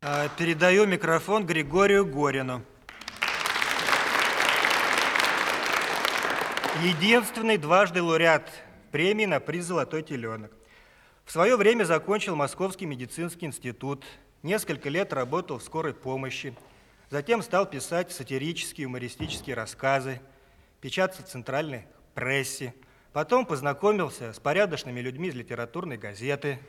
А, Передаю микрофон Григорию Горину. Единственный дважды лауреат премии на приз «Золотой теленок». В свое время закончил Московский медицинский институт, несколько лет работал в скорой помощи, затем стал писать сатирические, юмористические рассказы, печататься в центральной прессе, потом познакомился с порядочными людьми из литературной газеты,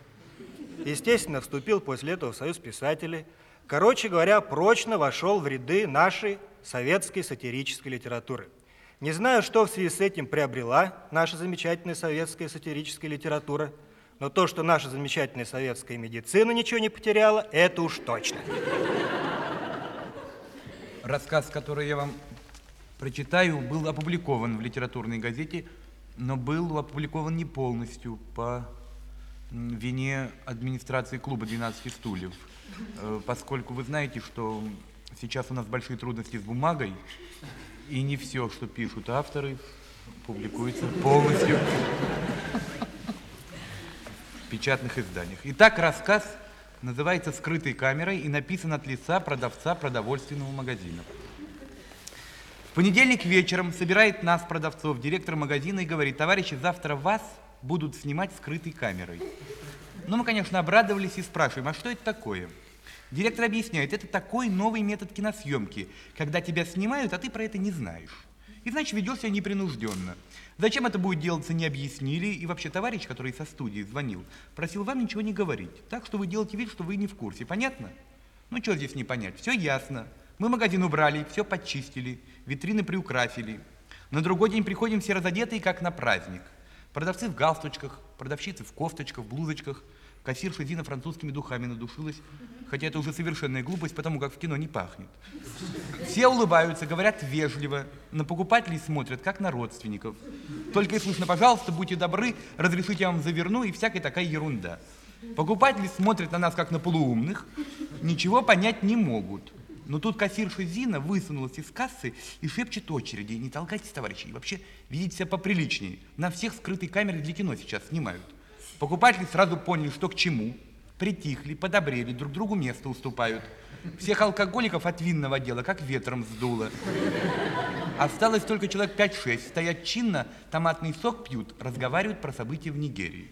естественно, вступил после этого в Союз писателей, короче говоря, прочно вошел в ряды нашей советской сатирической литературы. Не знаю, что в связи с этим приобрела наша замечательная советская сатирическая литература – но то, что наша замечательная советская медицина ничего не потеряла, это уж точно. Рассказ, который я вам прочитаю, был опубликован в литературной газете, но был опубликован не полностью по вине администрации клуба «12 стульев», э, поскольку вы знаете, что сейчас у нас большие трудности с бумагой, и не все, что пишут авторы, публикуется полностью печатных изданиях. Итак, рассказ называется «Скрытой камерой» и написан от лица продавца продовольственного магазина. В понедельник вечером собирает нас, продавцов, директор магазина и говорит, товарищи, завтра вас будут снимать скрытой камерой. Ну, мы, конечно, обрадовались и спрашиваем, а что это такое? Директор объясняет, это такой новый метод киносъемки, когда тебя снимают, а ты про это не знаешь. И значит, ведешь себя непринужденно. Зачем это будет делаться, не объяснили. И вообще, товарищ, который со студии звонил, просил вам ничего не говорить. Так что вы делаете вид, что вы не в курсе. Понятно? Ну, что здесь не понять? Все ясно. Мы магазин убрали, все подчистили, витрины приукрасили. На другой день приходим все разодетые, как на праздник. Продавцы в галстучках, продавщицы в кофточках, блузочках. Кассирша Дина французскими духами надушилась, хотя это уже совершенная глупость, потому как в кино не пахнет. Все улыбаются, говорят вежливо, на покупателей смотрят, как на родственников. Только и слышно, пожалуйста, будьте добры, разрешите я вам заверну и всякая такая ерунда. Покупатели смотрят на нас, как на полуумных, ничего понять не могут. Но тут кассирша Зина высунулась из кассы и шепчет очереди. Не толкайтесь, товарищи, и вообще ведите себя поприличнее. На всех скрытые камеры для кино сейчас снимают. Покупатели сразу поняли, что к чему, притихли, подобрели, друг другу место уступают. Всех алкоголиков от винного дела как ветром сдуло. Осталось только человек 5-6. Стоят чинно, томатный сок пьют, разговаривают про события в Нигерии.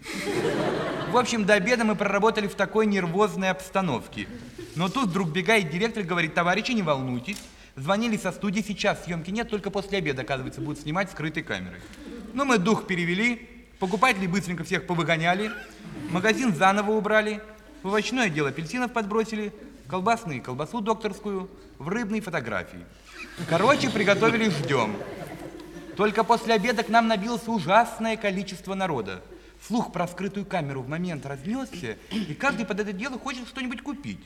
В общем, до обеда мы проработали в такой нервозной обстановке. Но тут вдруг бегает директор и говорит, товарищи, не волнуйтесь. Звонили со студии, сейчас съемки нет, только после обеда, оказывается, будут снимать скрытой камерой. Ну, мы дух перевели, покупателей быстренько всех повыгоняли, магазин заново убрали, в овощное отдел апельсинов подбросили, колбасные колбасу докторскую, в рыбной фотографии. Короче, приготовили, ждем. Только после обеда к нам набилось ужасное количество народа. Слух про скрытую камеру в момент разнесся, и каждый под это дело хочет что-нибудь купить.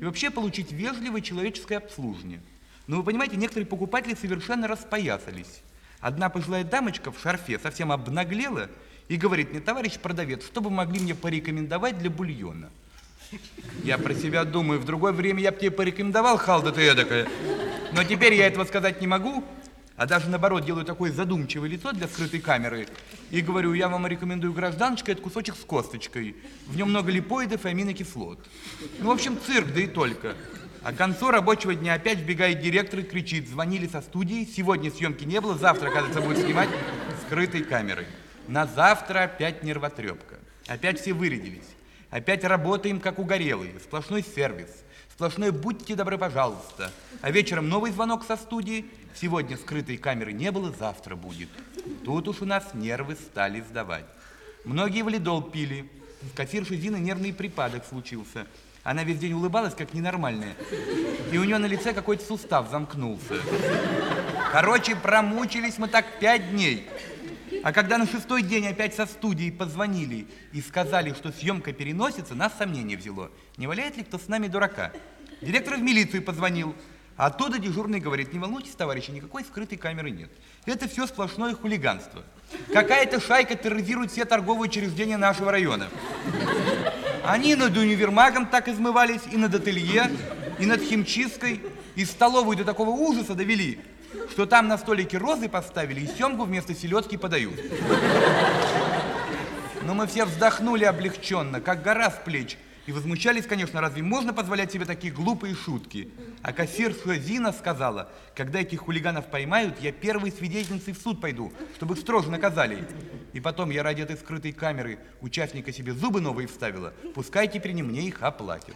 И вообще получить вежливое человеческое обслуживание. Но вы понимаете, некоторые покупатели совершенно распоясались. Одна пожилая дамочка в шарфе совсем обнаглела и говорит мне, товарищ продавец, что бы могли мне порекомендовать для бульона? Я про себя думаю, в другое время я бы тебе порекомендовал, халда ты эдакая. Но теперь я этого сказать не могу, а даже наоборот делаю такое задумчивое лицо для скрытой камеры и говорю, я вам рекомендую гражданочка, это кусочек с косточкой. В нем много липоидов и аминокислот. Ну, в общем, цирк, да и только. А к концу рабочего дня опять вбегает директор и кричит, звонили со студии, сегодня съемки не было, завтра, кажется, будет снимать скрытой камерой. На завтра опять нервотрепка. Опять все вырядились. Опять работаем, как угорелые. Сплошной сервис. Сплошной «будьте добры, пожалуйста». А вечером новый звонок со студии. Сегодня скрытой камеры не было, завтра будет. Тут уж у нас нервы стали сдавать. Многие валидол пили. В кассирши Зины нервный припадок случился. Она весь день улыбалась, как ненормальная. И у нее на лице какой-то сустав замкнулся. Короче, промучились мы так пять дней. А когда на шестой день опять со студии позвонили и сказали, что съемка переносится, нас сомнение взяло. Не валяет ли кто с нами дурака? Директор в милицию позвонил. А оттуда дежурный говорит, не волнуйтесь, товарищи, никакой скрытой камеры нет. Это все сплошное хулиганство. Какая-то шайка терроризирует все торговые учреждения нашего района. Они над универмагом так измывались, и над ателье, и над химчисткой, и столовую до такого ужаса довели, что там на столике розы поставили и семгу вместо селедки подают. Но мы все вздохнули облегченно, как гора с плеч, И возмущались, конечно, разве можно позволять себе такие глупые шутки? А кассирская Зина сказала, когда этих хулиганов поймают, я первой свидетельницей в суд пойду, чтобы их строже наказали. И потом я ради этой скрытой камеры участника себе зубы новые вставила. Пускай теперь не мне их оплатят.